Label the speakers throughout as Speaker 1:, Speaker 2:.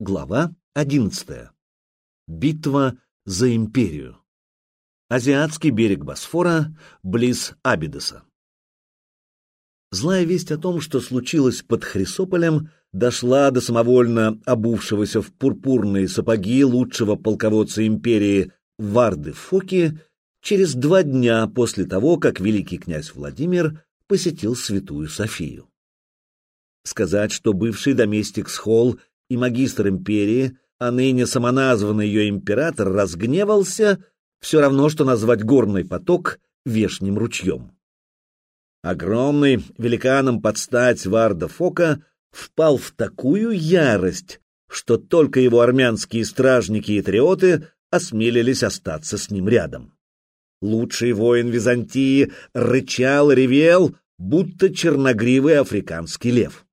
Speaker 1: Глава 11. Битва за империю. Азиатский берег Босфора, близ Абидоса. Злая весть о том, что случилось под Хрисополем, дошла до самовольно обувшегося в пурпурные сапоги лучшего полководца империи Варды Фоки через два дня после того, как великий князь Владимир посетил Святую Софию. Сказать, что бывший доместик Схол и магистр империи, а ныне самоназванный ее император, разгневался, все равно, что назвать горный поток вешним ручьем. Огромный, великаном под стать Варда Фока, впал в такую ярость, что только его армянские стражники и триоты осмелились остаться с ним рядом. Лучший воин Византии рычал, ревел, будто черногривый африканский лев.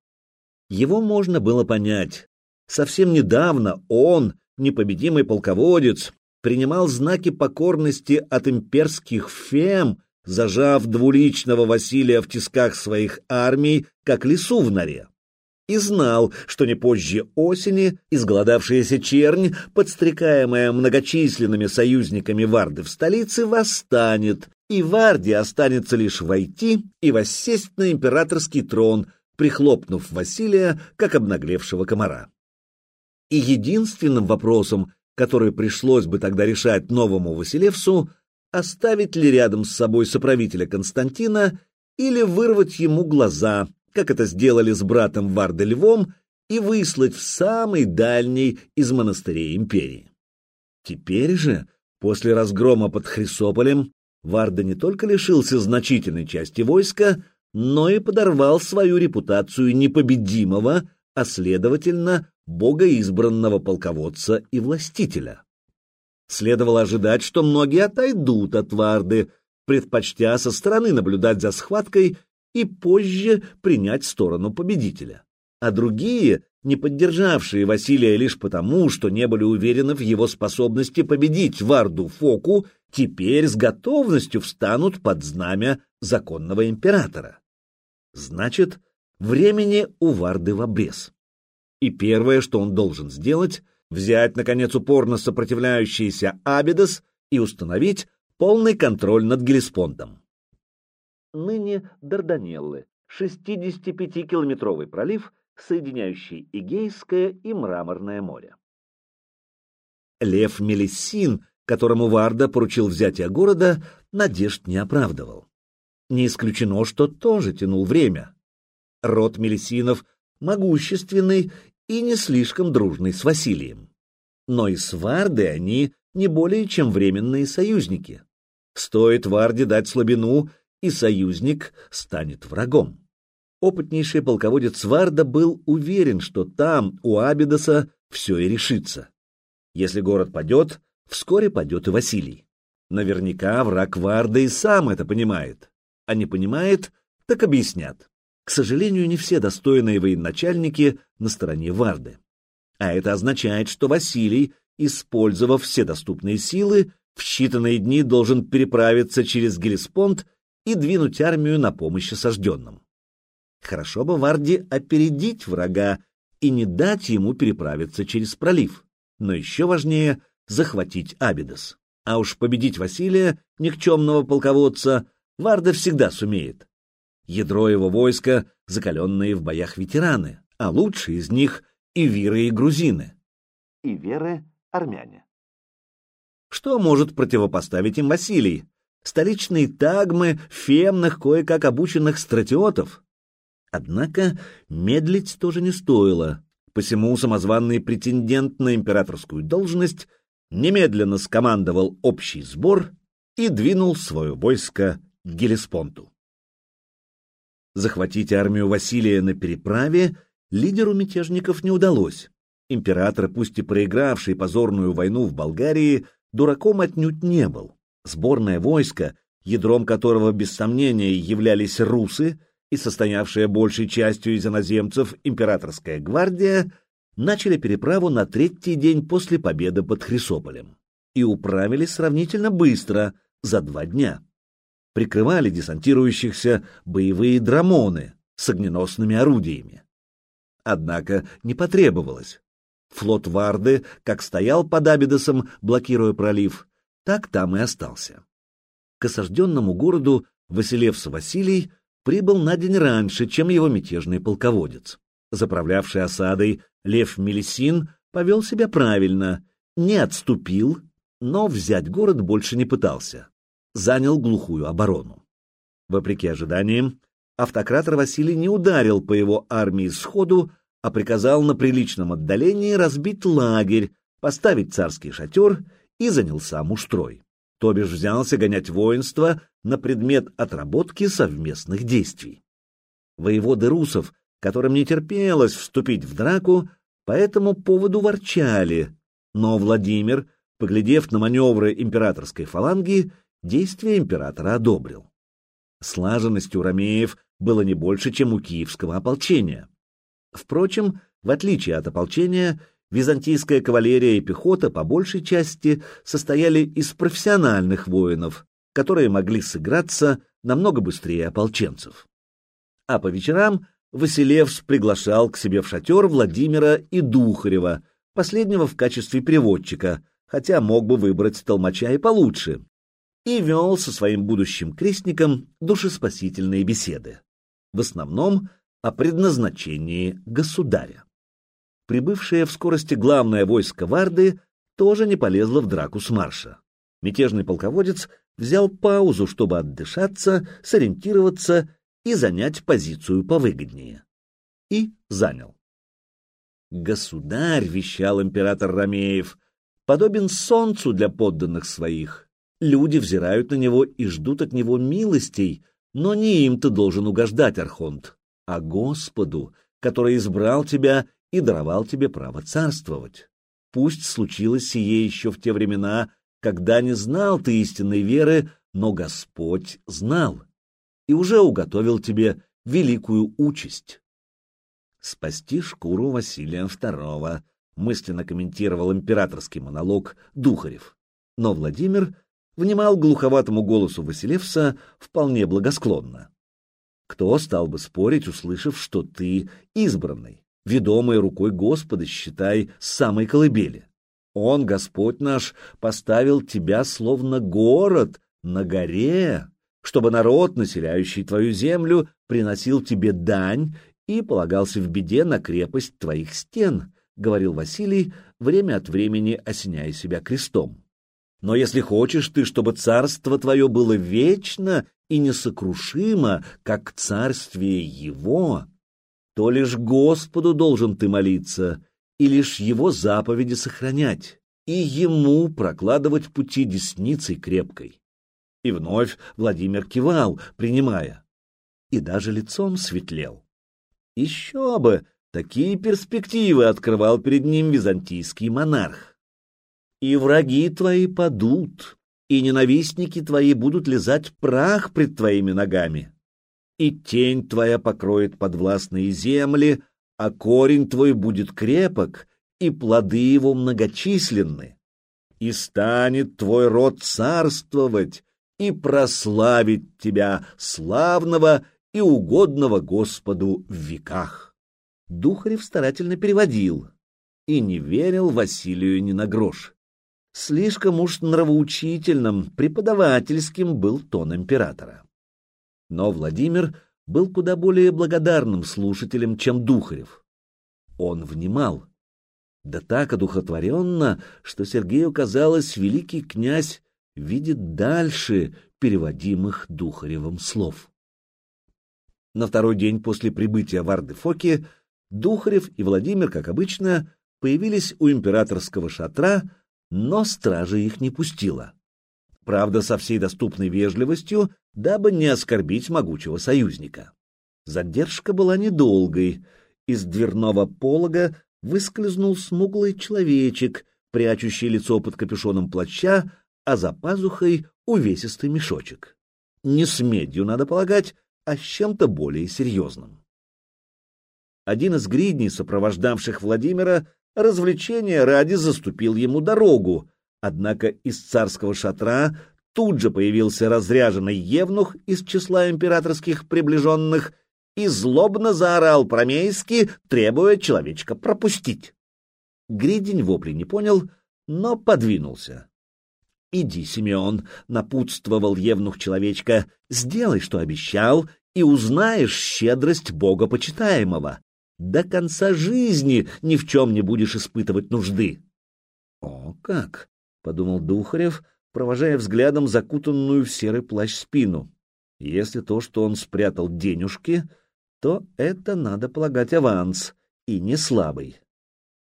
Speaker 1: Его можно было понять. Совсем недавно он, непобедимый полководец, принимал знаки покорности от имперских фем, зажав двуличного Василия в тисках своих армий, как лису в норе. И знал, что не позже осени изголодавшаяся чернь, подстрекаемая многочисленными союзниками Варды в столице, восстанет, и Варде останется лишь войти и воссесть на императорский трон, прихлопнув Василия, как обнаглевшего комара. И единственным вопросом, который пришлось бы тогда решать новому Василевсу, оставить ли рядом с собой соправителя Константина или вырвать ему глаза, как это сделали с братом Варда Львом, и выслать в самый дальний из монастырей империи. Теперь же, после разгрома под Хрисополем, Варда не только лишился значительной части войска, но и подорвал свою репутацию непобедимого, а следовательно, богоизбранного полководца и властителя. Следовало ожидать, что многие отойдут от Варды, предпочтя со стороны наблюдать за схваткой и позже принять сторону победителя. А другие, не поддержавшие Василия лишь потому, что не были уверены в его способности победить Варду Фоку, теперь с готовностью встанут под знамя законного императора. Значит, времени у Варды в обрез. И первое, что он должен сделать, взять, наконец, упорно сопротивляющийся Абидос и установить полный контроль над Гелеспондом. Ныне Дарданеллы, 65-километровый пролив, соединяющий Игейское и Мраморное море. Лев Мелиссин, которому Варда поручил взятие города, надежд не оправдывал. Не исключено, что тоже тянул время. Род Мелисинов могущественный и не слишком дружный с Василием. Но и с Вардой они не более чем временные союзники. Стоит Варде дать слабину, и союзник станет врагом. Опытнейший полководец Варда был уверен, что там, у Абидоса, все и решится. Если город падет, вскоре падет и Василий. Наверняка враг Варда и сам это понимает а не понимает, так объяснят. К сожалению, не все достойные военачальники на стороне Варды. А это означает, что Василий, использовав все доступные силы, в считанные дни должен переправиться через Гелеспонд и двинуть армию на помощь осажденным. Хорошо бы Варде опередить врага и не дать ему переправиться через пролив, но еще важнее — захватить Абидос. А уж победить Василия, никчемного полководца, Варда всегда сумеет. Ядро его войска — закаленные в боях ветераны, а лучшие из них — и виры, и грузины. И веры — армяне. Что может противопоставить им Василий? Столичные тагмы, фемных, кое-как обученных стратиотов? Однако медлить тоже не стоило, посему самозванный претендент на императорскую должность немедленно скомандовал общий сбор и двинул свое войско к Гелеспонту. Захватить армию Василия на переправе лидеру мятежников не удалось. Император, пусть и проигравший позорную войну в Болгарии, дураком отнюдь не был. Сборное войско, ядром которого без сомнения являлись русы и состоявшая большей частью из иноземцев императорская гвардия, начали переправу на третий день после победы под Хрисополем и управились сравнительно быстро, за два дня прикрывали десантирующихся боевые драмоны с огненосными орудиями. Однако не потребовалось. Флот Варды как стоял под Абидосом, блокируя пролив, так там и остался. К осажденному городу Василевс Василий прибыл на день раньше, чем его мятежный полководец. Заправлявший осадой Лев Мелисин повел себя правильно, не отступил, но взять город больше не пытался. Занял глухую оборону. Вопреки ожиданиям, автократор Василий не ударил по его армии сходу, а приказал на приличном отдалении разбить лагерь, поставить царский шатер и занялся муштрой. То бишь взялся гонять воинство на предмет отработки совместных действий. Воеводы русов, которым не терпелось вступить в драку, по этому поводу ворчали, но Владимир, поглядев на маневры императорской фаланги, действия императора одобрил. Слаженность у ромеев было не больше, чем у киевского ополчения. Впрочем, в отличие от ополчения, византийская кавалерия и пехота по большей части состояли из профессиональных воинов, которые могли сыграться намного быстрее ополченцев. А по вечерам Василевс приглашал к себе в шатер Владимира и Духарева, последнего в качестве переводчика, хотя мог бы выбрать толмача и получше, и вел со своим будущим крестником душеспасительные беседы. В основном о предназначении государя. Прибывшее в скорости главное войско Варды тоже не полезло в драку с марша. Мятежный полководец взял паузу, чтобы отдышаться, сориентироваться и занять позицию повыгоднее. И занял. «Государь», — вещал император Ромеев, — «подобен солнцу для подданных своих. Люди взирают на него и ждут от него милостей, но не им ты должен угождать, Архонт а Господу, который избрал тебя и даровал тебе право царствовать. Пусть случилось сие еще в те времена, когда не знал ты истинной веры, но Господь знал и уже уготовил тебе великую участь. Спасти шкуру Василия II, мысленно комментировал императорский монолог Духарев. Но Владимир внимал глуховатому голосу Василевса вполне благосклонно. Кто стал бы спорить, услышав, что ты избранный, ведомый рукой Господа, считай, самой колыбели? Он, Господь наш, поставил тебя словно город на горе, чтобы народ, населяющий твою землю, приносил тебе дань и полагался в беде на крепость твоих стен, — говорил Василий, время от времени осеняя себя крестом. Но если хочешь ты, чтобы царство твое было вечно и несокрушимо, как царствие его, то лишь Господу должен ты молиться, и лишь его заповеди сохранять, и ему прокладывать пути десницей крепкой. И вновь Владимир кивал, принимая, и даже лицом светлел. Еще бы, такие перспективы открывал перед ним византийский монарх и враги твои падут, и ненавистники твои будут лизать прах пред твоими ногами. И тень твоя покроет подвластные земли, а корень твой будет крепок, и плоды его многочисленны. И станет твой род царствовать, и прославить тебя, славного и угодного Господу в веках. Духарев старательно переводил и не верил Василию ни на грош. Слишком уж нравоучительным, преподавательским был тон императора. Но Владимир был куда более благодарным слушателем, чем Духарев. Он внимал. Да так одухотворенно, что Сергею казалось, великий князь видит дальше переводимых Духаревым слов. На второй день после прибытия в Ардефоке Духарев и Владимир, как обычно, появились у императорского шатра, но стража их не пустила. Правда, со всей доступной вежливостью, дабы не оскорбить могучего союзника. Задержка была недолгой. Из дверного полога выскользнул смуглый человечек, прячущий лицо под капюшоном плаща, а за пазухой увесистый мешочек. Не с медью, надо полагать, а с чем-то более серьезным. Один из гридней, сопровождавших Владимира, развлечения ради заступил ему дорогу, однако из царского шатра тут же появился разряженный евнух из числа императорских приближенных и злобно заорал промейски, требуя человечка пропустить. Гридень вопли не понял, но подвинулся. «Иди, Симеон», — напутствовал евнух человечка, — «сделай, что обещал, и узнаешь щедрость Бога почитаемого. До конца жизни ни в чем не будешь испытывать нужды». «О, как!» — подумал Духарев, провожая взглядом закутанную в серый плащ спину. «Если то, что он спрятал денежки, то это, надо полагать, аванс, и не слабый.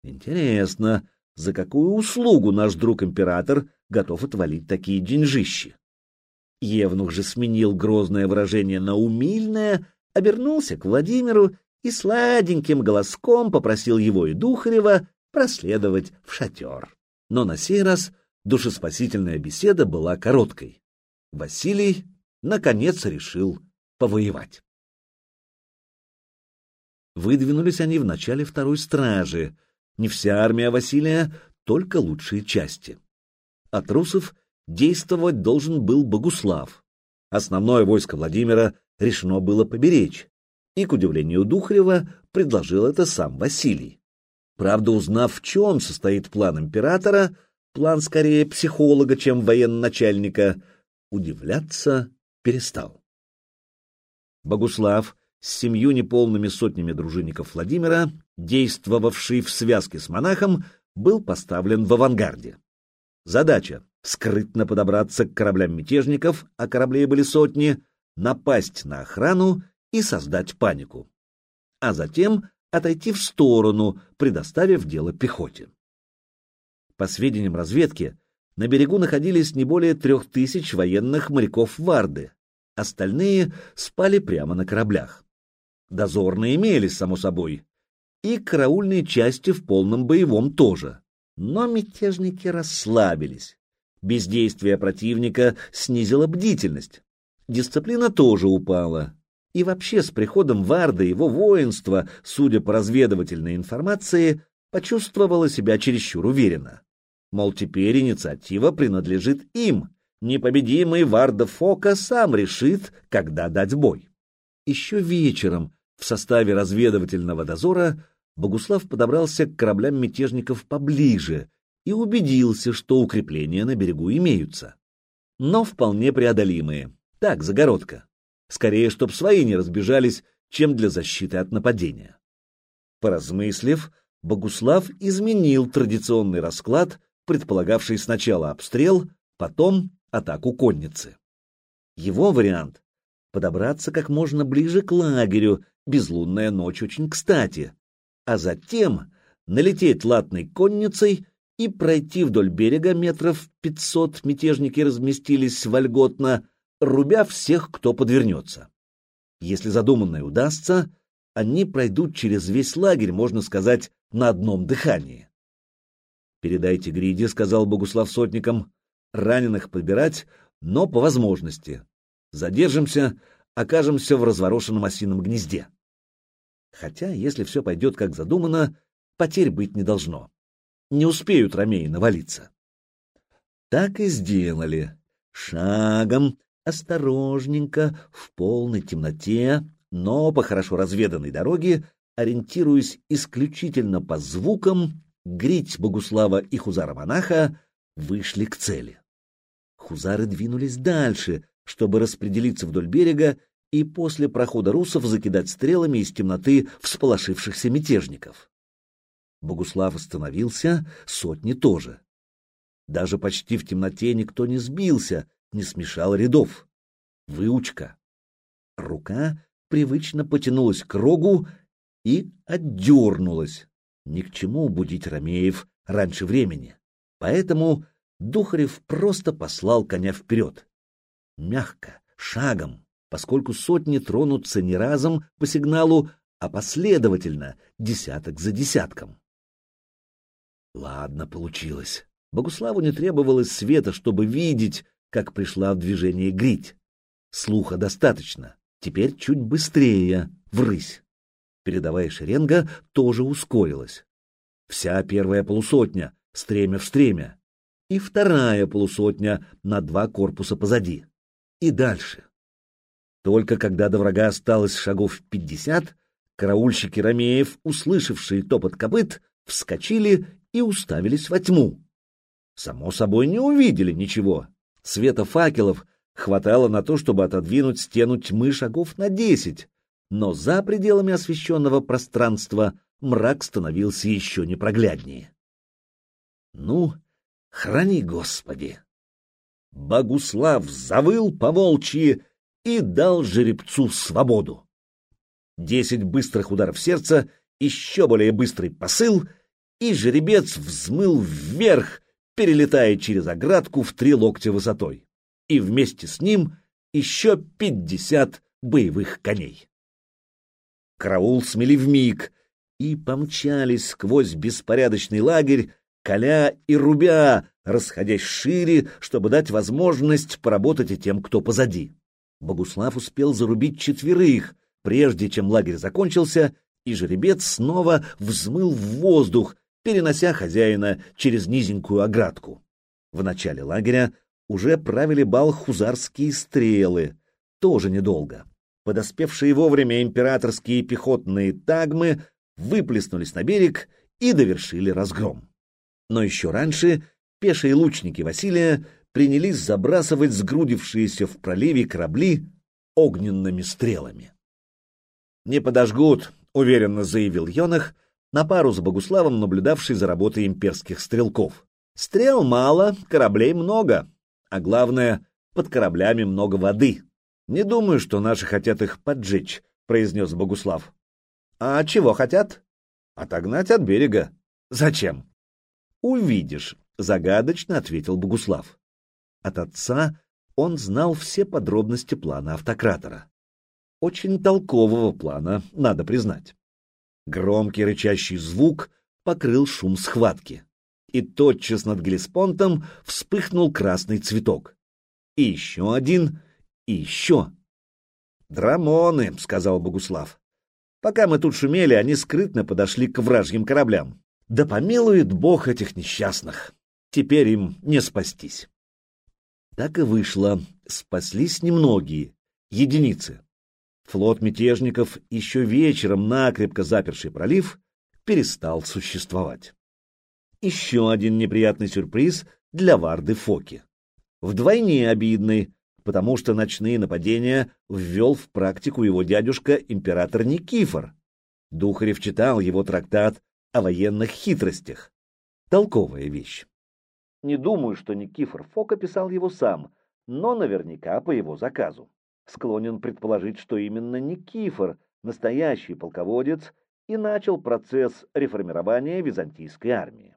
Speaker 1: Интересно, за какую услугу наш друг-император готов отвалить такие деньжищи? Евнух же сменил грозное выражение на умильное, обернулся к Владимиру и сладеньким голоском попросил его и Духарева проследовать в шатер. Но на сей раз душеспасительная беседа была короткой. Василий, наконец, решил повоевать. Выдвинулись они в начале второй стражи. Не вся армия Василия, только лучшие части. От русов действовать должен был Богуслав. Основное войско Владимира решено было поберечь, и, к удивлению Духарева, предложил это сам Василий. Правда, узнав, в чем состоит план императора, план скорее психолога, чем военачальника, удивляться перестал. Богуслав с семью неполными сотнями дружинников Владимира, действовавший в связке с монахом, был поставлен в авангарде. Задача — скрытно подобраться к кораблям мятежников, а кораблей были сотни, напасть на охрану и создать панику. А затем отойти в сторону, предоставив дело пехоте. По сведениям разведки, на берегу находились не более трех тысяч военных моряков Варды, остальные спали прямо на кораблях. Дозорные имелись, само собой, и караульные части в полном боевом тоже. Но мятежники расслабились. Бездействие противника снизило бдительность. Дисциплина тоже упала. И вообще с приходом Варда его воинство, судя по разведывательной информации, почувствовало себя чересчур уверенно. Мол, теперь инициатива принадлежит им. Непобедимый Варда Фока сам решит, когда дать бой. Еще вечером в составе разведывательного дозора Богуслав подобрался к кораблям мятежников поближе и убедился, что укрепления на берегу имеются. Но вполне преодолимые. Так, загородка. Скорее, чтоб свои не разбежались, чем для защиты от нападения. Поразмыслив, Богуслав изменил традиционный расклад, предполагавший сначала обстрел, потом атаку конницы. Его вариант — подобраться как можно ближе к лагерю, безлунная ночь очень кстати, а затем налететь латной конницей и пройти вдоль берега метров пятьсот мятежники разместились вольготно, рубя всех, кто подвернется. Если задуманное удастся, они пройдут через весь лагерь, можно сказать, на одном дыхании. «Передайте Гриде», — сказал Богуслав сотникам, — «раненых подбирать, но по возможности. Задержимся, окажемся в разворошенном осином гнезде». Хотя, если все пойдет как задумано, потерь быть не должно. Не успеют ромеи навалиться. Так и сделали. Шагом, осторожненько, в полной темноте, но по хорошо разведанной дороге, ориентируясь исключительно по звукам, Грить Богуслава и Хузара-монаха вышли к цели. Хузары двинулись дальше, чтобы распределиться вдоль берега и после прохода русов закидать стрелами из темноты всполошившихся мятежников. Богуслав остановился, сотни тоже. Даже почти в темноте никто не сбился, не смешал рядов. Выучка. Рука привычно потянулась к рогу и отдернулась. Ни к чему будить Ромеев раньше времени. Поэтому Духарев просто послал коня вперед. Мягко, шагом, поскольку сотни тронутся не разом по сигналу, а последовательно, десяток за десятком. Ладно, получилось. Богуславу не требовалось света, чтобы видеть, как пришла в движение грить. Слуха достаточно. Теперь чуть быстрее, врысь. Передовая шеренга тоже ускорилась. Вся первая полусотня, стремя в стремя. И вторая полусотня на два корпуса позади. И дальше. Только когда до врага осталось шагов пятьдесят, караульщики Ромеев, услышавшие топот копыт, вскочили и уставились во тьму. Само собой, не увидели ничего. Света факелов хватало на то, чтобы отодвинуть стену тьмы шагов на десять, но за пределами освещенного пространства мрак становился еще непрогляднее. Ну, храни Господи! Богуслав завыл по волчьи и дал жеребцу свободу. Десять быстрых ударов сердца, еще более быстрый посыл, и жеребец взмыл вверх, перелетая через оградку в три локтя высотой, и вместе с ним еще пятьдесят боевых коней. Караул смели вмиг и помчались сквозь беспорядочный лагерь, коля и рубя, расходясь шире, чтобы дать возможность поработать и тем, кто позади. Богуслав успел зарубить четверых, прежде чем лагерь закончился, и жеребец снова взмыл в воздух, перенося хозяина через низенькую оградку. В начале лагеря уже правили бал хузарские стрелы, тоже недолго. Подоспевшие вовремя императорские пехотные тагмы выплеснулись на берег и довершили разгром. Но еще раньше пешие лучники Василия принялись забрасывать сгрудившиеся в проливе корабли огненными стрелами. «Не подожгут», — уверенно заявил Йонах, на пару с Богуславом, наблюдавший за работой имперских стрелков. «Стрел мало, кораблей много, а главное, под кораблями много воды. Не думаю, что наши хотят их поджечь», — произнес Богуслав. «А чего хотят?» «Отогнать от берега». «Зачем?» «Увидишь», — загадочно ответил Богуслав. От отца он знал все подробности плана автократора. Очень толкового плана, надо признать. Громкий рычащий звук покрыл шум схватки, и тотчас над Гелеспонтом вспыхнул красный цветок. И еще один, и еще. «Драмоны», — сказал Богуслав. «Пока мы тут шумели, они скрытно подошли к вражьим кораблям. Да помилует Бог этих несчастных. Теперь им не спастись». Так и вышло. Спаслись немногие, единицы. Флот мятежников, еще вечером накрепко заперший пролив, перестал существовать. Еще один неприятный сюрприз для Варды Фоки. Вдвойне обидный, потому что ночные нападения ввел в практику его дядюшка император Никифор. Духарев читал его трактат о военных хитростях. Толковая вещь. Не думаю, что Никифор Фок описал его сам, но наверняка по его заказу. Склонен предположить, что именно Никифор, настоящий полководец, и начал процесс реформирования византийской армии.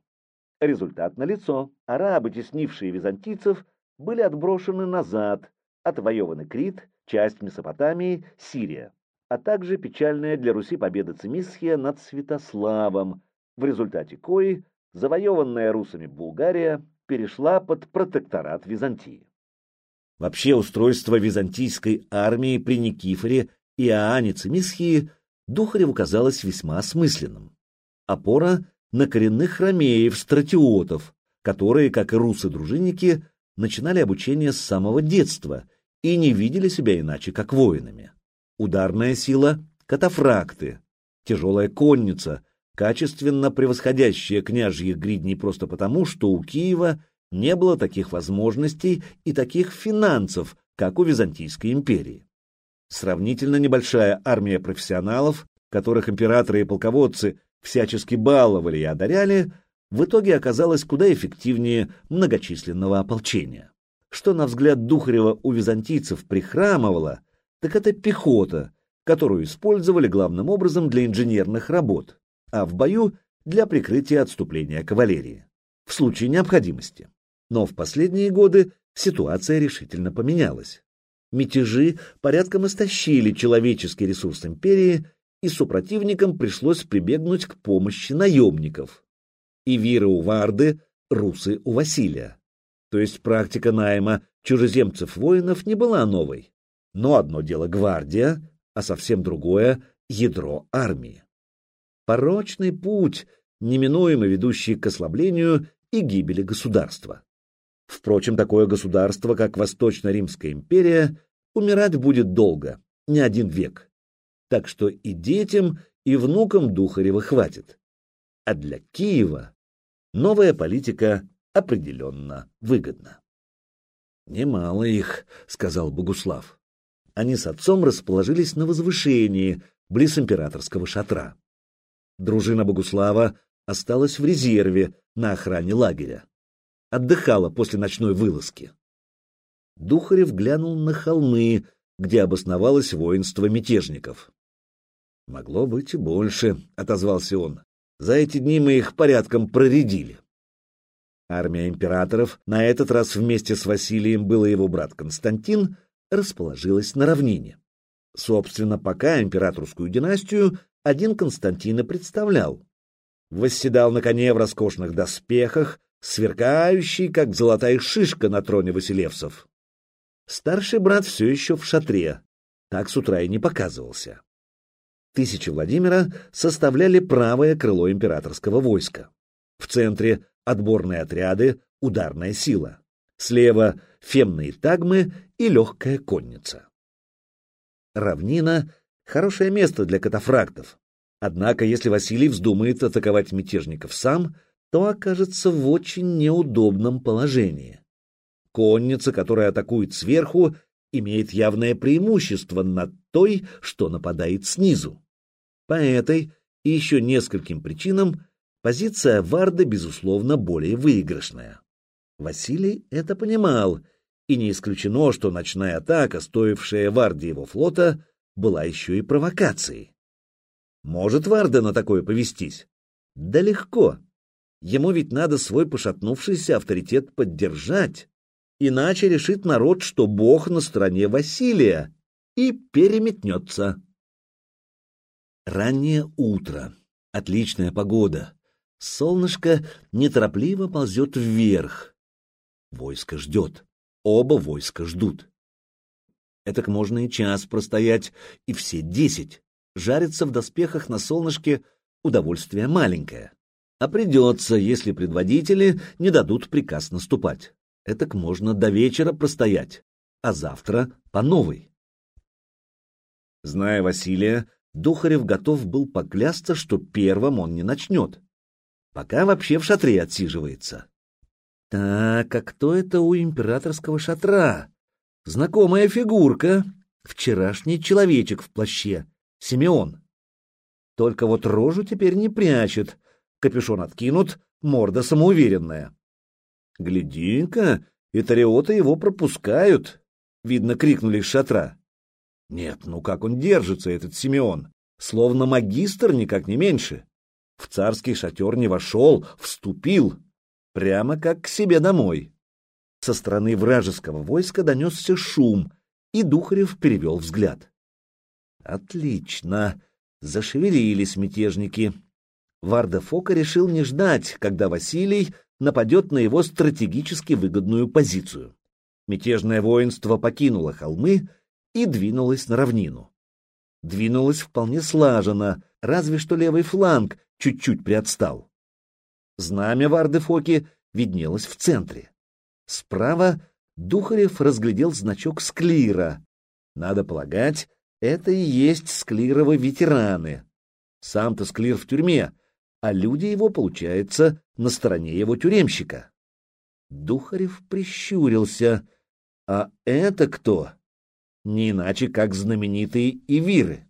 Speaker 1: Результат налицо. Арабы, теснившие византийцев, были отброшены назад, отвоеваны Крит, часть Месопотамии, Сирия, а также печальная для Руси победа Цимисхия над Святославом, в результате кои завоеванная русами Булгария перешла под протекторат Византии. Вообще устройство византийской армии при Никифоре и Иоанне Цимисхии Духареву казалось весьма осмысленным. Опора на коренных ромеев-стратиотов, которые, как и русы-дружинники, начинали обучение с самого детства и не видели себя иначе, как воинами. Ударная сила — катафракты, тяжелая конница, качественно превосходящая княжьих гридней просто потому, что у Киева не было таких возможностей и таких финансов, как у Византийской империи. Сравнительно небольшая армия профессионалов, которых императоры и полководцы всячески баловали и одаряли, в итоге оказалась куда эффективнее многочисленного ополчения. Что, на взгляд Духарева, у византийцев прихрамывало, так это пехота, которую использовали главным образом для инженерных работ а в бою для прикрытия отступления кавалерии, в случае необходимости. Но в последние годы ситуация решительно поменялась. Мятежи порядком истощили человеческий ресурс империи, и супротивникам пришлось прибегнуть к помощи наемников. И виры у Варды, русы у Василия. То есть практика найма чужеземцев-воинов не была новой. Но одно дело гвардия, а совсем другое — ядро армии порочный путь, неминуемо ведущий к ослаблению и гибели государства. Впрочем, такое государство, как Восточно-Римская империя, умирать будет долго, не один век. Так что и детям, и внукам Духарева хватит. А для Киева Новая политика определенно выгодна. «Немало их», — сказал Богуслав. Они с отцом расположились на возвышении, близ императорского шатра. Дружина Богуслава осталась в резерве на охране лагеря. Отдыхала после ночной вылазки. Духарев глянул на холмы, где обосновалось воинство мятежников. «Могло быть и больше», — отозвался он. «За эти дни мы их порядком проредили». Армия императоров, на этот раз вместе с Василием был его брат Константин, расположилась на равнине. Собственно, пока императорскую династию один Константин и представлял. Восседал на коне в роскошных доспехах, сверкающий, как золотая шишка на троне Василевсов. Старший брат все еще в шатре, так с утра и не показывался. Тысячи Владимира составляли правое крыло императорского войска. В центре отборные отряды, ударная сила. Слева фемные тагмы и легкая конница. Равнина — хорошее место для катафрактов. Однако, если Василий вздумает атаковать мятежников сам, то окажется в очень неудобном положении. Конница, которая атакует сверху, имеет явное преимущество над той, что нападает снизу. По этой и еще нескольким причинам позиция Варда, безусловно, более выигрышная. Василий это понимал, и не исключено, что ночная атака, стоившая Варде его флота, была еще и провокацией. Может Варда на такое повестись? Да легко. Ему ведь надо свой пошатнувшийся авторитет поддержать, иначе решит народ, что Бог на стороне Василия, и переметнется. Раннее утро. Отличная погода. Солнышко неторопливо ползет вверх. Войско ждет. Оба войска ждут. Этак можно и час простоять, и все десять. Жариться в доспехах на солнышке — удовольствие маленькое. А придется, если предводители не дадут приказ наступать. Этак можно до вечера простоять, а завтра по новой. Зная Василия, Духарев готов был поклясться, что первым он не начнет. Пока вообще в шатре отсиживается. Так, а кто это у императорского шатра? Знакомая фигурка. Вчерашний человечек в плаще. Симеон. Только вот рожу теперь не прячет. Капюшон откинут, морда самоуверенная. Гляди-ка, и тариоты его пропускают. Видно, крикнули из шатра. Нет, ну как он держится, этот Симеон? Словно магистр, никак не меньше. В царский шатер не вошел, вступил, прямо как к себе домой. Со стороны вражеского войска донесся шум, и Духарев перевел взгляд. Отлично, зашевелились мятежники. Варда Фока решил не ждать, когда Василий нападет на его стратегически выгодную позицию. Мятежное воинство покинуло холмы и двинулось на равнину. Двинулось вполне слаженно, разве что левый фланг чуть-чуть приотстал. Знамя Варды-Фоки виднелось в центре. Справа Духарев разглядел значок Склира. Надо полагать, это и есть Склировы ветераны. Сам-то Склир в тюрьме, а люди его, получается, на стороне его тюремщика. Духарев прищурился. А это кто? Не иначе, как знаменитые Ивиры.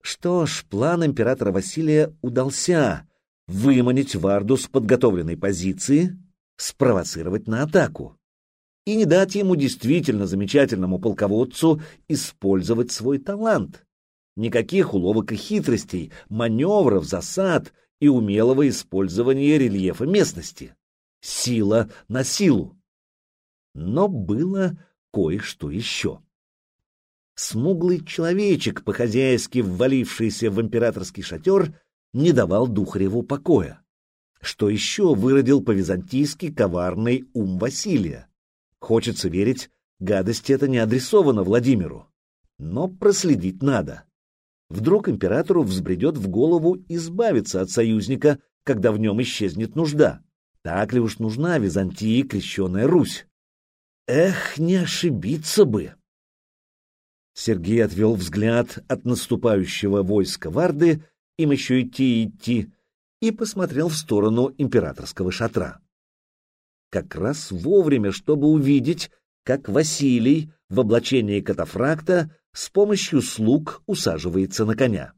Speaker 1: Что ж, план императора Василия удался — выманить Варду с подготовленной позиции, спровоцировать на атаку и не дать ему действительно замечательному полководцу использовать свой талант. Никаких уловок и хитростей, маневров, засад и умелого использования рельефа местности. Сила на силу. Но было кое-что еще. Смуглый человечек, по-хозяйски ввалившийся в императорский шатер, не давал Духареву покоя. Что еще выродил по-византийски коварный ум Василия? Хочется верить, гадость эта не адресована Владимиру. Но проследить надо. Вдруг императору взбредет в голову избавиться от союзника, когда в нем исчезнет нужда. Так ли уж нужна Византии крещенная Русь? Эх, не ошибиться бы! Сергей отвел взгляд от наступающего войска Варды, им еще идти и идти, и посмотрел в сторону императорского шатра. Как раз вовремя, чтобы увидеть, как Василий в облачении катафракта с помощью слуг усаживается на коня.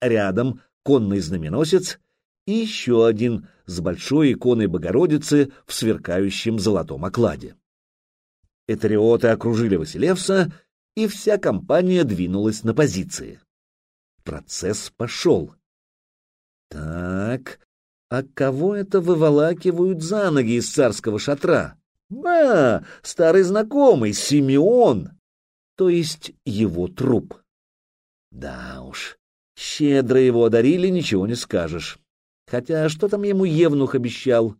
Speaker 1: Рядом конный знаменосец и еще один с большой иконой Богородицы в сверкающем золотом окладе. Этериоты окружили Василевса, и вся компания двинулась на позиции. Процесс пошел. Так, а кого это выволакивают за ноги из царского шатра? Ба, старый знакомый, Симеон, то есть его труп. Да уж, щедро его одарили, ничего не скажешь. Хотя что там ему Евнух обещал?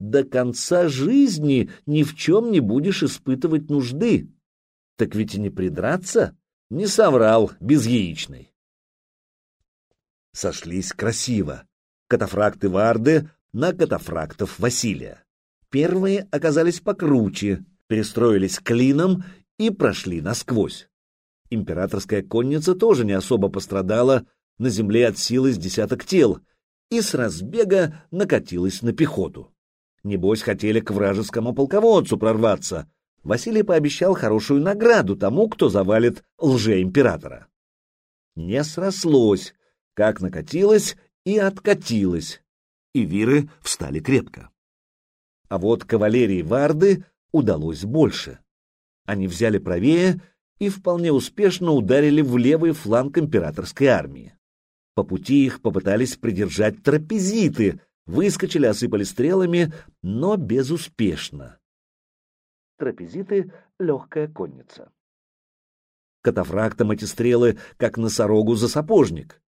Speaker 1: До конца жизни ни в чем не будешь испытывать нужды. Так ведь и не придраться. Не соврал, безяичный. Сошлись красиво. Катафракты Варды на катафрактов Василия. Первые оказались покруче, перестроились клином и прошли насквозь. Императорская конница тоже не особо пострадала, на земле от силы с десяток тел, и с разбега накатилась на пехоту. Небось, хотели к вражескому полководцу прорваться. Василий пообещал хорошую награду тому, кто завалит лже-императора. Не срослось, как накатилось и откатилось, и виры встали крепко. А вот кавалерии Варды удалось больше. Они взяли правее и вполне успешно ударили в левый фланг императорской армии. По пути их попытались придержать трапезиты, выскочили, осыпали стрелами, но безуспешно. Трапезиты — легкая конница. Катафрактом эти стрелы, как носорогу за сапожник.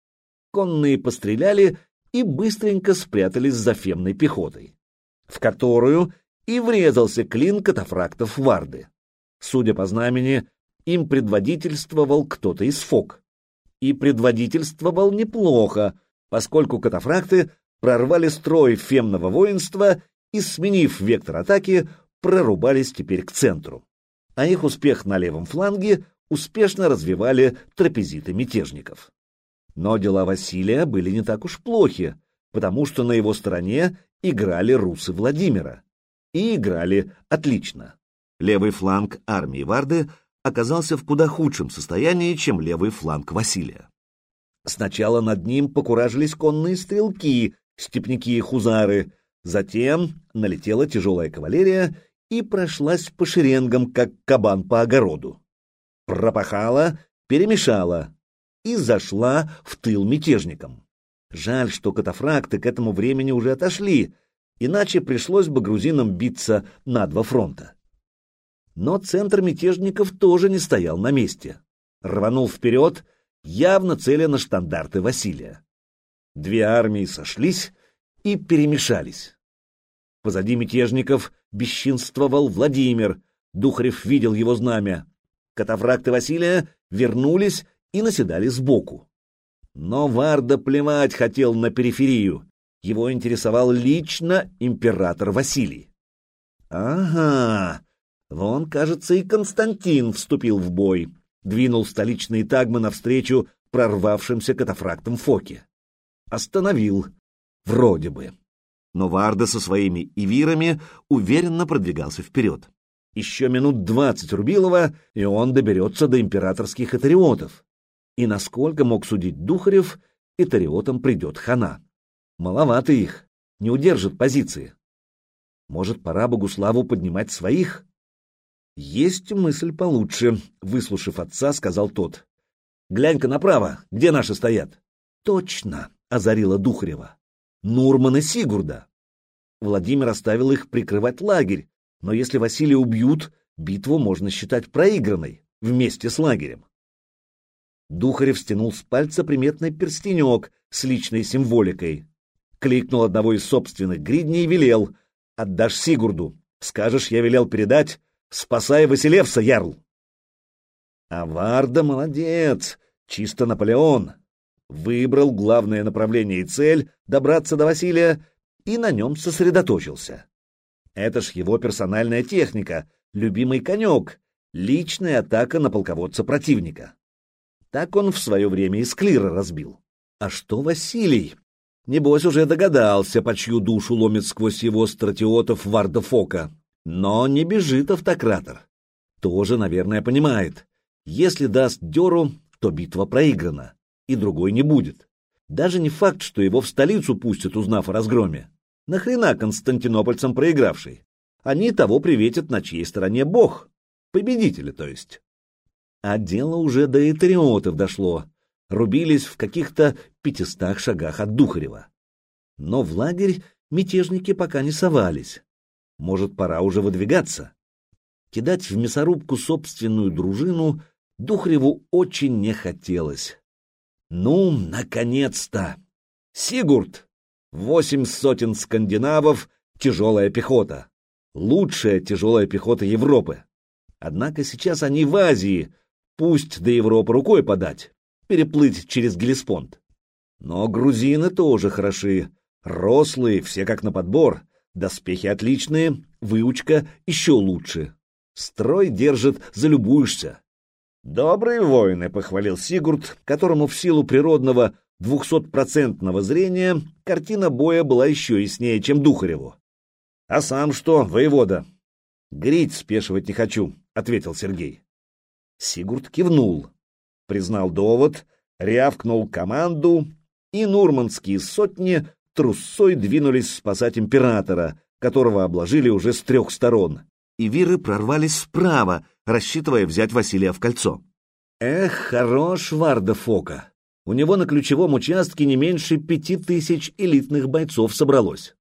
Speaker 1: Конные постреляли и быстренько спрятались за фемной пехотой в которую и врезался клин катафрактов Варды. Судя по знамени, им предводительствовал кто-то из фок. И предводительствовал неплохо, поскольку катафракты прорвали строй фемного воинства и, сменив вектор атаки, прорубались теперь к центру. А их успех на левом фланге успешно развивали трапезиты мятежников. Но дела Василия были не так уж плохи, потому что на его стороне играли русы Владимира. И играли отлично. Левый фланг армии Варды оказался в куда худшем состоянии, чем левый фланг Василия. Сначала над ним покуражились конные стрелки, степняки и хузары, затем налетела тяжелая кавалерия и прошлась по шеренгам, как кабан по огороду. Пропахала, перемешала и зашла в тыл мятежникам. Жаль, что катафракты к этому времени уже отошли, иначе пришлось бы грузинам биться на два фронта. Но центр мятежников тоже не стоял на месте. Рванул вперед, явно целя на штандарты Василия. Две армии сошлись и перемешались. Позади мятежников бесчинствовал Владимир, Духарев видел его знамя. Катафракты Василия вернулись и наседали сбоку. Но Варда плевать хотел на периферию. Его интересовал лично император Василий. Ага, вон, кажется, и Константин вступил в бой, двинул столичные тагмы навстречу прорвавшимся катафрактам Фоке. Остановил. Вроде бы. Но Варда со своими ивирами уверенно продвигался вперед. Еще минут двадцать Рубилова, и он доберется до императорских этариотов и, насколько мог судить Духарев, Итариотам придет хана. Маловато их, не удержат позиции. Может, пора Богуславу поднимать своих? Есть мысль получше, выслушав отца, сказал тот. Глянь-ка направо, где наши стоят? Точно, озарила Духарева. Нурман и Сигурда. Владимир оставил их прикрывать лагерь, но если Василия убьют, битву можно считать проигранной вместе с лагерем. Духарев стянул с пальца приметный перстенек с личной символикой. Кликнул одного из собственных гридней и велел. «Отдашь Сигурду. Скажешь, я велел передать. Спасай Василевса, Ярл!» А Варда молодец, чисто Наполеон. Выбрал главное направление и цель — добраться до Василия, и на нем сосредоточился. Это ж его персональная техника, любимый конек, личная атака на полководца противника. Так он в свое время и Склира разбил. А что Василий? Небось уже догадался, по чью душу ломит сквозь его стратиотов Варда Фока. Но не бежит автократор. Тоже, наверное, понимает. Если даст дёру, то битва проиграна, и другой не будет. Даже не факт, что его в столицу пустят, узнав о разгроме. Нахрена константинопольцам проигравший? Они того приветят, на чьей стороне бог. Победители, то есть. А дело уже до этериотов дошло. Рубились в каких-то пятистах шагах от Духарева. Но в лагерь мятежники пока не совались. Может, пора уже выдвигаться? Кидать в мясорубку собственную дружину Духареву очень не хотелось. Ну, наконец-то! Сигурд! Восемь сотен скандинавов, тяжелая пехота. Лучшая тяжелая пехота Европы. Однако сейчас они в Азии, пусть до Европы рукой подать, переплыть через Гелеспонд. Но грузины тоже хороши, рослые, все как на подбор, доспехи отличные, выучка еще лучше. Строй держит, залюбуешься. «Добрые воины», — похвалил Сигурд, которому в силу природного двухсотпроцентного зрения картина боя была еще яснее, чем Духареву. «А сам что, воевода?» «Грить спешивать не хочу», — ответил Сергей. Сигурд кивнул, признал довод, рявкнул команду, и нурманские сотни трусой двинулись спасать императора, которого обложили уже с трех сторон и виры прорвались справа, рассчитывая взять Василия в кольцо. Эх, хорош Варда Фока. У него на ключевом участке не меньше пяти тысяч элитных бойцов собралось.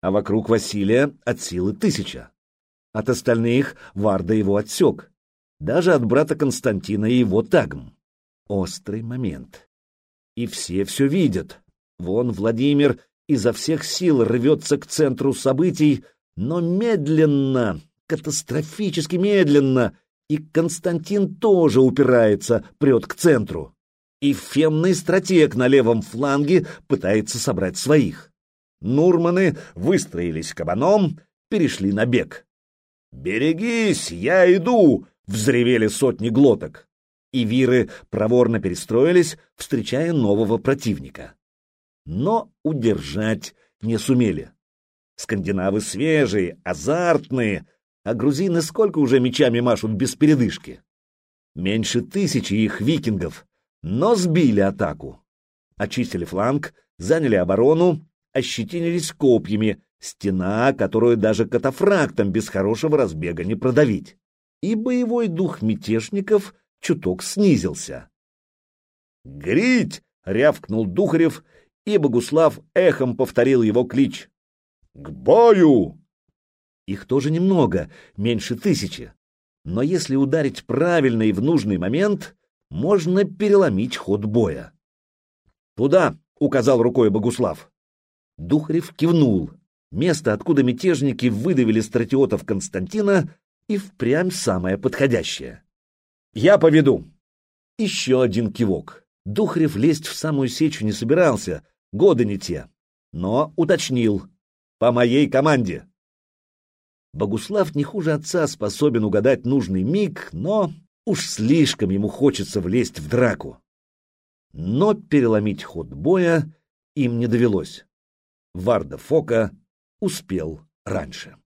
Speaker 1: А вокруг Василия от силы тысяча. От остальных Варда его отсек. Даже от брата Константина и его тагм. Острый момент. И все все видят. Вон Владимир изо всех сил рвется к центру событий, но медленно, катастрофически медленно, и Константин тоже упирается, прет к центру. И фемный стратег на левом фланге пытается собрать своих. Нурманы выстроились кабаном, перешли на бег. «Берегись, я иду!» — взревели сотни глоток. И виры проворно перестроились, встречая нового противника. Но удержать не сумели. Скандинавы свежие, азартные — а грузины сколько уже мечами машут без передышки? Меньше тысячи их викингов, но сбили атаку. Очистили фланг, заняли оборону, ощетинились копьями, стена, которую даже катафрактом без хорошего разбега не продавить. И боевой дух мятежников чуток снизился. «Грить!» — рявкнул Духарев, и Богуслав эхом повторил его клич. «К бою!» Их тоже немного, меньше тысячи. Но если ударить правильно и в нужный момент, можно переломить ход боя. «Туда!» — указал рукой Богуслав. Духарев кивнул. Место, откуда мятежники выдавили стратиотов Константина, и впрямь самое подходящее. «Я поведу!» Еще один кивок. Духарев лезть в самую сечу не собирался, годы не те. Но уточнил. «По моей команде!» Богуслав не хуже отца способен угадать нужный миг, но уж слишком ему хочется влезть в драку. Но переломить ход боя им не довелось. Варда Фока успел раньше.